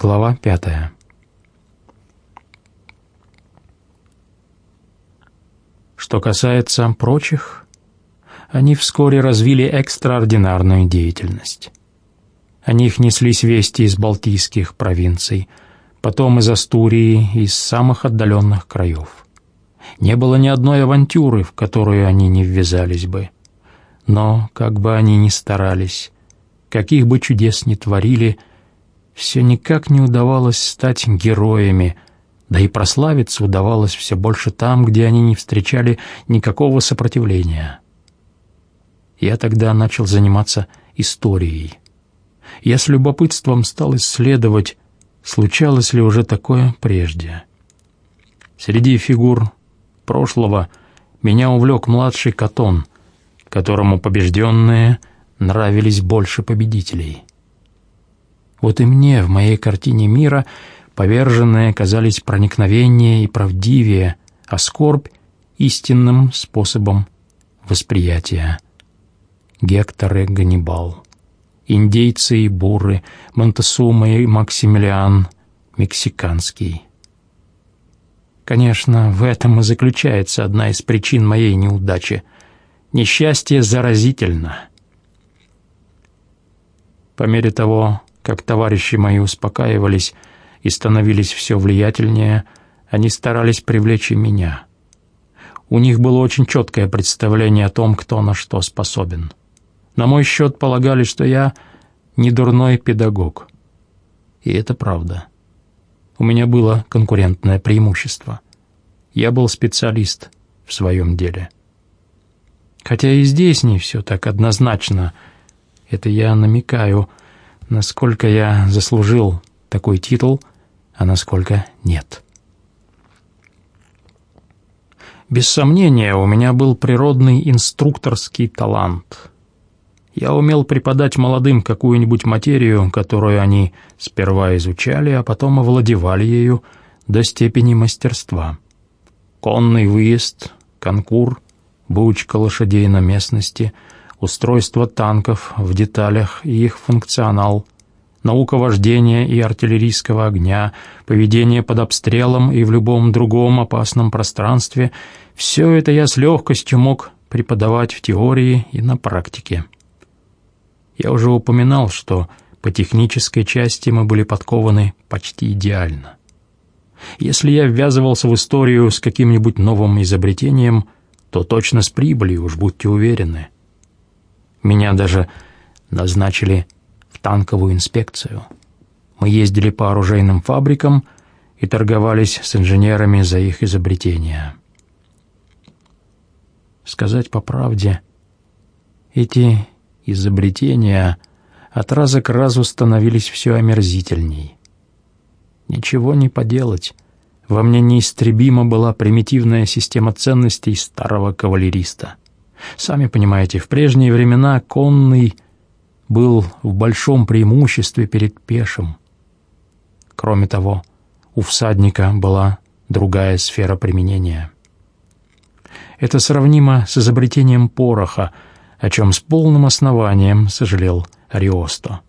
Глава пятая. Что касается прочих, они вскоре развили экстраординарную деятельность. О них неслись вести из балтийских провинций, потом из Астурии из самых отдаленных краев. Не было ни одной авантюры, в которую они не ввязались бы. Но, как бы они ни старались, каких бы чудес ни творили, все никак не удавалось стать героями, да и прославиться удавалось все больше там, где они не встречали никакого сопротивления. Я тогда начал заниматься историей. Я с любопытством стал исследовать, случалось ли уже такое прежде. Среди фигур прошлого меня увлек младший Катон, которому побежденные нравились больше победителей. Вот и мне в моей картине мира поверженные казались проникновеннее и правдивее, а скорбь — истинным способом восприятия. Гектор и Ганнибал, индейцы и буры, Монтесума и Максимилиан, мексиканский — Конечно, в этом и заключается одна из причин моей неудачи. Несчастье заразительно. По мере того, как товарищи мои успокаивались и становились все влиятельнее, они старались привлечь и меня. У них было очень четкое представление о том, кто на что способен. На мой счет полагали, что я не дурной педагог. И это правда. У меня было конкурентное преимущество. Я был специалист в своем деле. Хотя и здесь не все так однозначно. Это я намекаю, насколько я заслужил такой титул, а насколько нет. Без сомнения, у меня был природный инструкторский талант — я умел преподать молодым какую-нибудь материю, которую они сперва изучали, а потом овладевали ею до степени мастерства. Конный выезд, конкур, бучка лошадей на местности, устройство танков в деталях и их функционал, наука вождения и артиллерийского огня, поведение под обстрелом и в любом другом опасном пространстве — все это я с легкостью мог преподавать в теории и на практике. Я уже упоминал, что по технической части мы были подкованы почти идеально. Если я ввязывался в историю с каким-нибудь новым изобретением, то точно с прибылью, уж будьте уверены. Меня даже назначили в танковую инспекцию. Мы ездили по оружейным фабрикам и торговались с инженерами за их изобретения. Сказать по правде, эти изобретения от раза к разу становились все омерзительней. Ничего не поделать. Во мне неистребима была примитивная система ценностей старого кавалериста. Сами понимаете, в прежние времена конный был в большом преимуществе перед пешим. Кроме того, у всадника была другая сфера применения. Это сравнимо с изобретением пороха — о чем с полным основанием сожалел Ариосто.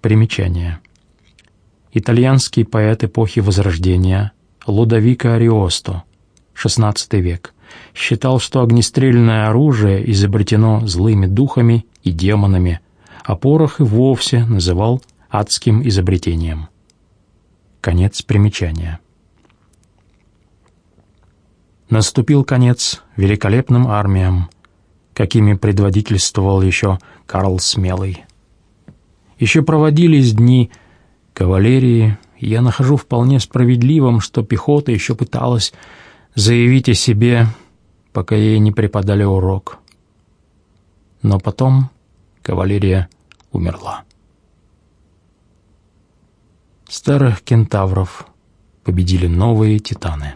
Примечание. Итальянский поэт эпохи Возрождения Лудовико Ариосто, XVI век, считал, что огнестрельное оружие изобретено злыми духами и демонами, а порох и вовсе называл адским изобретением. Конец примечания. Наступил конец великолепным армиям, какими предводительствовал еще Карл Смелый. Еще проводились дни кавалерии, и я нахожу вполне справедливым, что пехота еще пыталась заявить о себе, пока ей не преподали урок. Но потом кавалерия умерла. Старых кентавров победили новые титаны.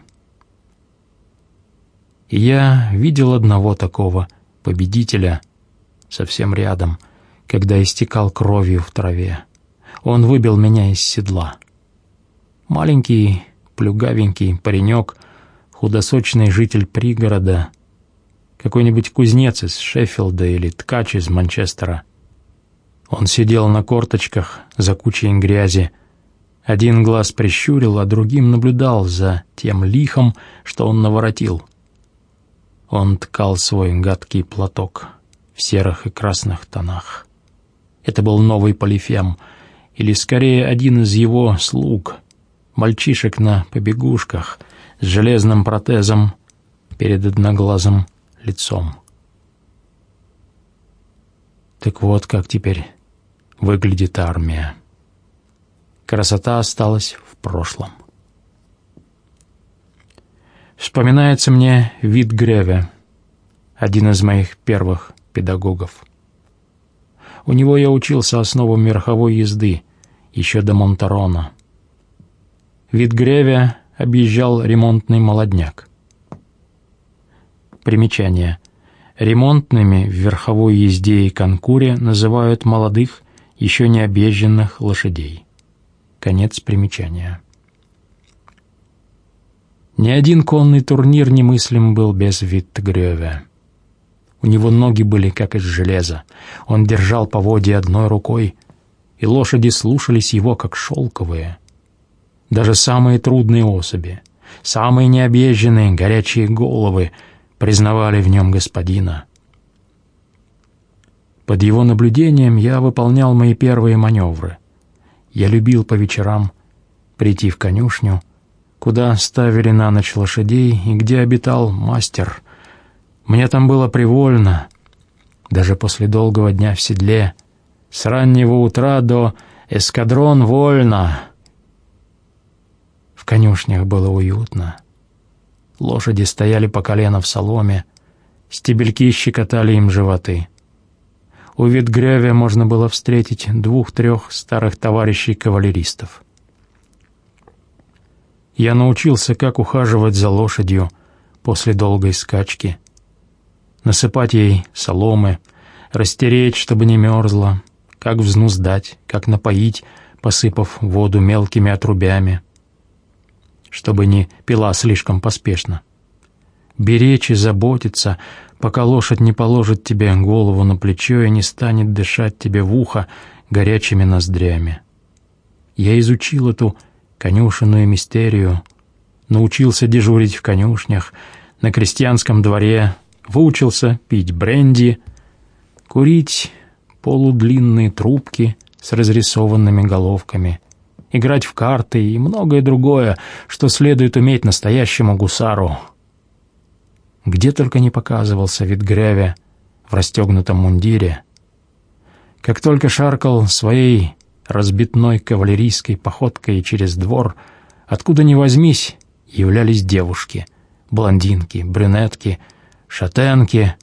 И я видел одного такого победителя совсем рядом, когда истекал кровью в траве. Он выбил меня из седла. Маленький, плюгавенький паренек, худосочный житель пригорода, какой-нибудь кузнец из Шеффилда или ткач из Манчестера. Он сидел на корточках за кучей грязи, один глаз прищурил, а другим наблюдал за тем лихом, что он наворотил. Он ткал свой гадкий платок в серых и красных тонах. Это был новый Полифем, или скорее один из его слуг, мальчишек на побегушках с железным протезом перед одноглазым лицом. Так вот как теперь выглядит армия. Красота осталась в прошлом. Вспоминается мне вид Греве, один из моих первых педагогов. У него я учился основам верховой езды, еще до Монтарона. Вид Греве объезжал ремонтный молодняк. Примечание. Ремонтными в верховой езде и конкуре называют молодых, еще не объезженных лошадей. Конец примечания. Ни один конный турнир немыслим был без Виттгрёве. У него ноги были как из железа. Он держал поводья одной рукой, и лошади слушались его, как шелковые. Даже самые трудные особи, самые необъезженные горячие головы признавали в нем господина. Под его наблюдением я выполнял мои первые маневры — я любил по вечерам прийти в конюшню, куда ставили на ночь лошадей и где обитал мастер. Мне там было привольно, даже после долгого дня в седле, с раннего утра до эскадрон вольно. Конюшнях было уютно. Лошади стояли по колено в соломе, стебельки щекотали им животы. У Витгреве можно было встретить двух-трех старых товарищей-кавалеристов. Я научился, как ухаживать за лошадью после долгой скачки, насыпать ей соломы, растереть, чтобы не мерзла, как взнуздать, как напоить, посыпав воду мелкими отрубями, чтобы не пила слишком поспешно. Беречь и заботиться — пока лошадь не положит тебе голову на плечо и не станет дышать тебе в ухо горячими ноздрями. Я изучил эту конюшенную мистерию, научился дежурить в конюшнях, на крестьянском дворе, выучился пить бренди, курить полудлинные трубки с разрисованными головками, играть в карты и многое другое, что следует уметь настоящему гусару — где только не показывался вид гряви в расстегнутом мундире. Как только шаркал своей разбитной кавалерийской походкой через двор, откуда ни возьмись, являлись девушки, блондинки, брюнетки, шатенки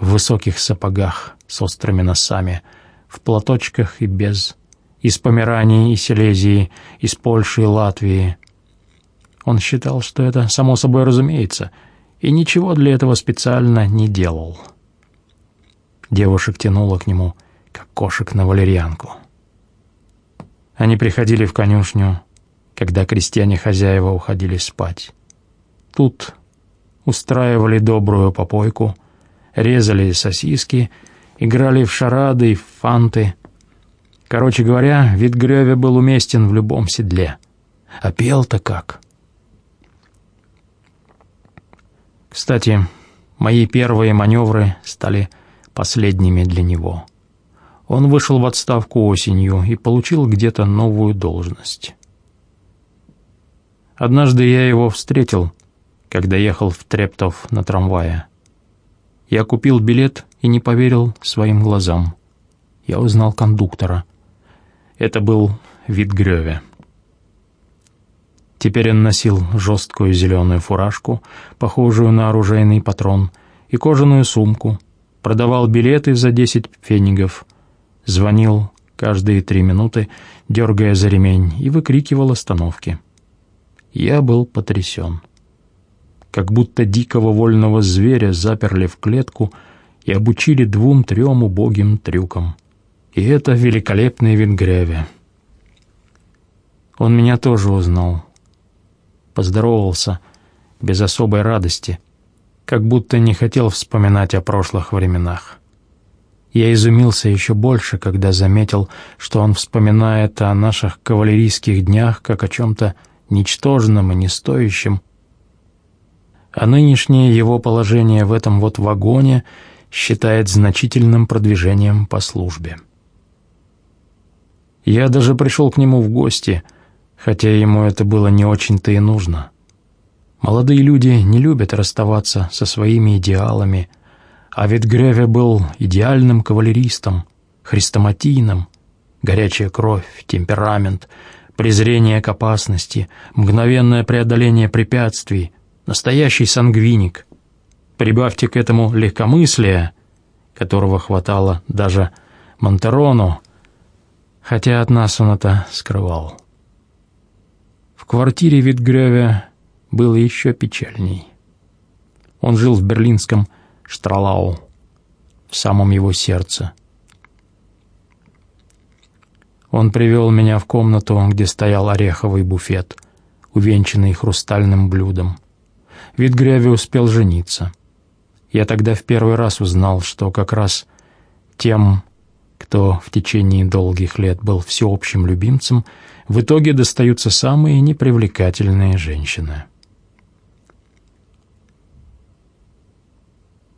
в высоких сапогах с острыми носами, в платочках и без, из Померании и Силезии, из Польши и Латвии. Он считал, что это само собой разумеется — и ничего для этого специально не делал. Девушек тянуло к нему, как кошек на валерьянку. Они приходили в конюшню, когда крестьяне-хозяева уходили спать. Тут устраивали добрую попойку, резали сосиски, играли в шарады и фанты. Короче говоря, вид грёвя был уместен в любом седле. А пел-то как! Кстати, мои первые маневры стали последними для него. Он вышел в отставку осенью и получил где-то новую должность. Однажды я его встретил, когда ехал в Трептов на трамвае. Я купил билет и не поверил своим глазам. Я узнал кондуктора. Это был вид Грёве. Теперь он носил жесткую зеленую фуражку, похожую на оружейный патрон, и кожаную сумку, продавал билеты за десять фенигов, звонил каждые три минуты, дергая за ремень, и выкрикивал остановки. Я был потрясен. Как будто дикого вольного зверя заперли в клетку и обучили двум-трем убогим трюкам. И это великолепный Венгреве. Он меня тоже узнал поздоровался без особой радости, как будто не хотел вспоминать о прошлых временах. Я изумился еще больше, когда заметил, что он вспоминает о наших кавалерийских днях как о чем-то ничтожном и не стоящем, а нынешнее его положение в этом вот вагоне считает значительным продвижением по службе. Я даже пришел к нему в гости, хотя ему это было не очень-то и нужно. Молодые люди не любят расставаться со своими идеалами – а ведь Греве был идеальным кавалеристом, хрестоматийным. Горячая кровь, темперамент, презрение к опасности, мгновенное преодоление препятствий, настоящий сангвиник. Прибавьте к этому легкомыслие, которого хватало даже Монтерону, хотя от нас он это скрывал. В квартире Витгрёве было еще печальней. Он жил в берлинском Штралау, в самом его сердце. Он привел меня в комнату, где стоял ореховый буфет, увенчанный хрустальным блюдом. Вид Гряви успел жениться. Я тогда в первый раз узнал, что как раз тем, кто в течение долгих лет был всеобщим любимцем, в итоге достаются самые непривлекательные женщины.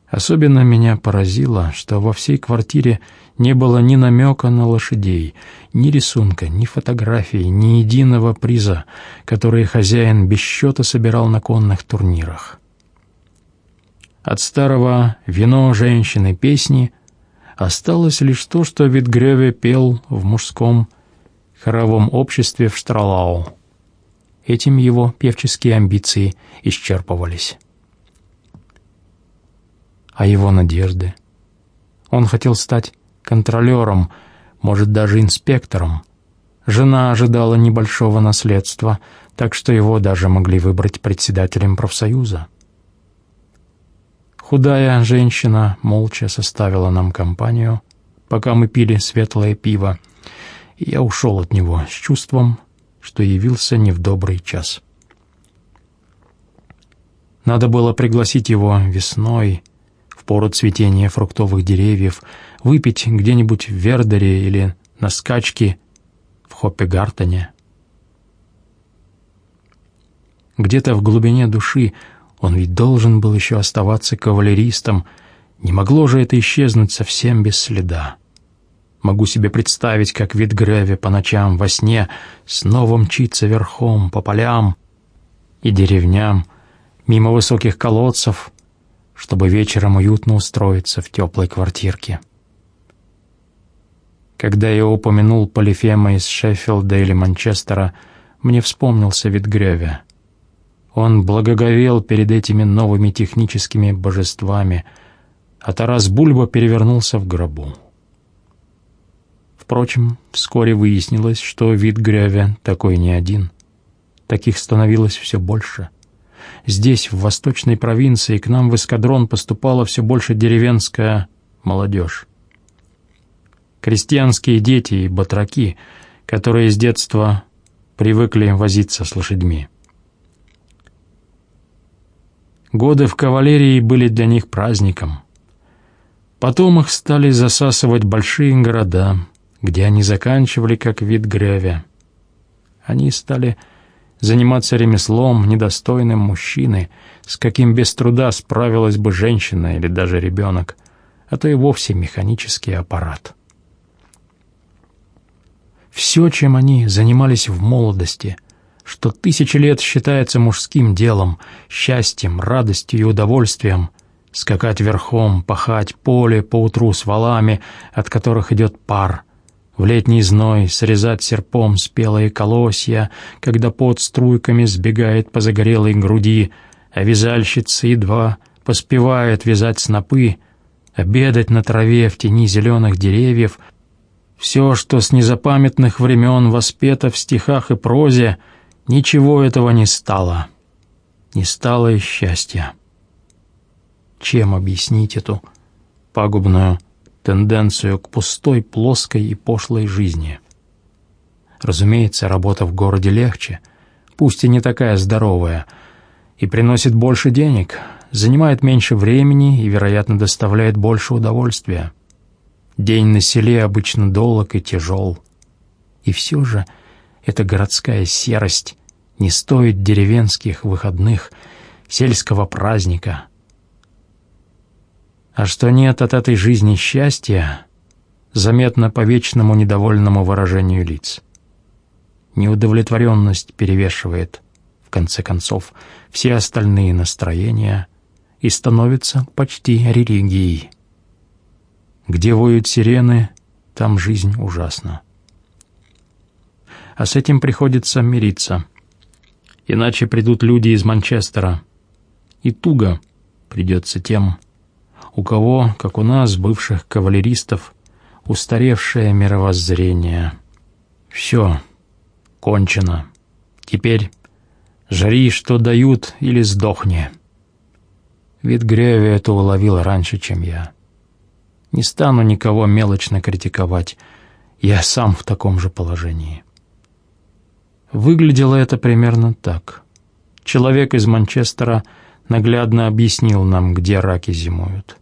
Особенно меня поразило, что во всей квартире не было ни намека на лошадей, ни рисунка, ни фотографии, ни единого приза, который хозяин без счета собирал на конных турнирах. От старого «Вино, женщины, песни» осталось лишь то, что Витгреве пел в мужском хоровом обществе в Штралау. Этим его певческие амбиции исчерпывались а его надежды. Он хотел стать контролером, может, даже инспектором. Жена ожидала небольшого наследства, так что его даже могли выбрать председателем профсоюза. Худая женщина молча составила нам компанию, пока мы пили светлое пиво, и я ушел от него с чувством, что явился не в добрый час. Надо было пригласить его весной, в пору цветения фруктовых деревьев, выпить где-нибудь в Вердере или на скачке в Хоппегартене. Где-то в глубине души он ведь должен был еще оставаться кавалеристом, не могло же это исчезнуть совсем без следа. Могу себе представить, как вид Греви по ночам во сне снова мчится верхом по полям и деревням, мимо высоких колодцев, чтобы вечером уютно устроиться в теплой квартирке. Когда я упомянул Полифема из Шеффилда или Манчестера, мне вспомнился Витгрёве. Он благоговел перед этими новыми техническими божествами, а Тарас Бульба перевернулся в гробу. Впрочем, вскоре выяснилось, что Витгрёве такой не один. Таких становилось все больше — Здесь, в восточной провинции, к нам в эскадрон поступала все больше деревенская молодежь. Крестьянские дети и батраки, которые с детства привыкли возиться с лошадьми. Годы в кавалерии были для них праздником. Потом их стали засасывать большие города, где они заканчивали как вид гревя. Они стали заниматься ремеслом, недостойным мужчины, с каким без труда справилась бы женщина или даже ребенок, а то и вовсе механический аппарат. Все, чем они занимались в молодости, что тысячи лет считается мужским делом, счастьем, радостью и удовольствием, скакать верхом, пахать поле поутру с валами, от которых идет пар — в летний зной срезать серпом спелые колосья, когда под струйками сбегает по загорелой груди, а вязальщица едва поспевает вязать снопы, обедать на траве в тени зеленых деревьев, все, что с незапамятных времен воспето в стихах и прозе, ничего этого не стало. Не стало и счастья. Чем объяснить эту пагубную тенденцию к пустой, плоской и пошлой жизни. Разумеется, работа в городе легче, пусть и не такая здоровая, и приносит больше денег, занимает меньше времени и, вероятно, доставляет больше удовольствия. День на селе обычно долг и тяжел. И все же эта городская серость не стоит деревенских выходных, сельского праздника. А что нет от этой жизни счастья, заметно по вечному недовольному выражению лиц. Неудовлетворенность перевешивает, в конце концов, все остальные настроения и становится почти религией. Где воют сирены, там жизнь ужасна. А с этим приходится мириться. Иначе придут люди из Манчестера. И туго придется тем, у кого, как у нас, бывших кавалеристов, устаревшее мировоззрение. Все, кончено. Теперь жри, что дают, или сдохни. Вид Греви это уловил раньше, чем я. Не стану никого мелочно критиковать. Я сам в таком же положении. Выглядело это примерно так. Человек из Манчестера наглядно объяснил нам, где раки зимуют.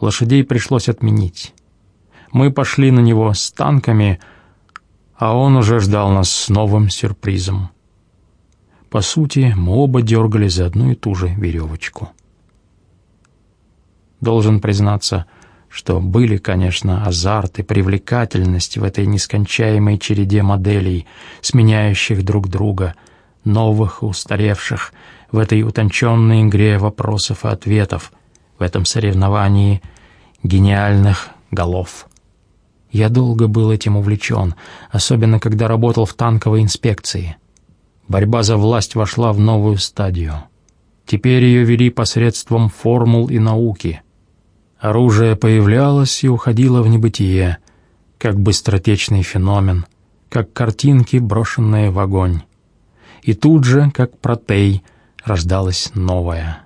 Лошадей пришлось отменить. Мы пошли на него с танками, а он уже ждал нас с новым сюрпризом. По сути, мы оба дергали за одну и ту же веревочку. Должен признаться, что были, конечно, азарт и привлекательность в этой нескончаемой череде моделей, сменяющих друг друга, новых и устаревших, в этой утонченной игре вопросов и ответов, в этом соревновании гениальных голов. Я долго был этим увлечен, особенно когда работал в танковой инспекции. Борьба за власть вошла в новую стадию. Теперь ее вели посредством формул и науки — Оружие появлялось и уходило в небытие, как быстротечный феномен, как картинки, брошенные в огонь. И тут же, как протей, рождалось новое.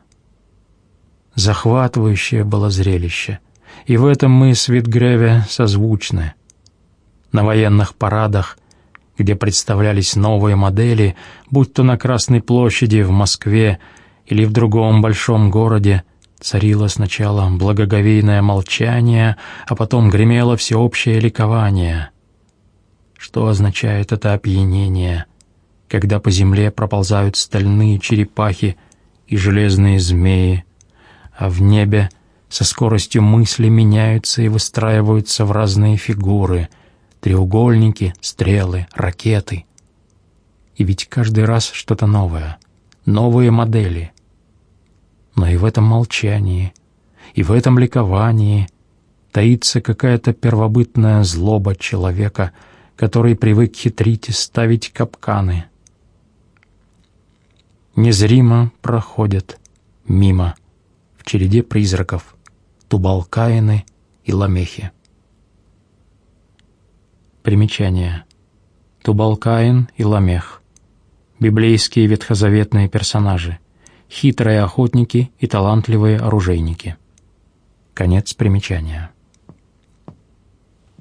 Захватывающее было зрелище, и в этом мы с Витгреве созвучны. На военных парадах, где представлялись новые модели, будь то на Красной площади в Москве или в другом большом городе, Царило сначала благоговейное молчание, а потом гремело всеобщее ликование. Что означает это опьянение, когда по земле проползают стальные черепахи и железные змеи, а в небе со скоростью мысли меняются и выстраиваются в разные фигуры — треугольники, стрелы, ракеты. И ведь каждый раз что-то новое, новые модели — но и в этом молчании, и в этом ликовании таится какая-то первобытная злоба человека, который привык хитрить и ставить капканы. Незримо проходят мимо в череде призраков Тубалкаины и Ламехи. Примечание. Тубалкаин и Ламех. Библейские ветхозаветные персонажи хитрые охотники и талантливые оружейники. Конец примечания.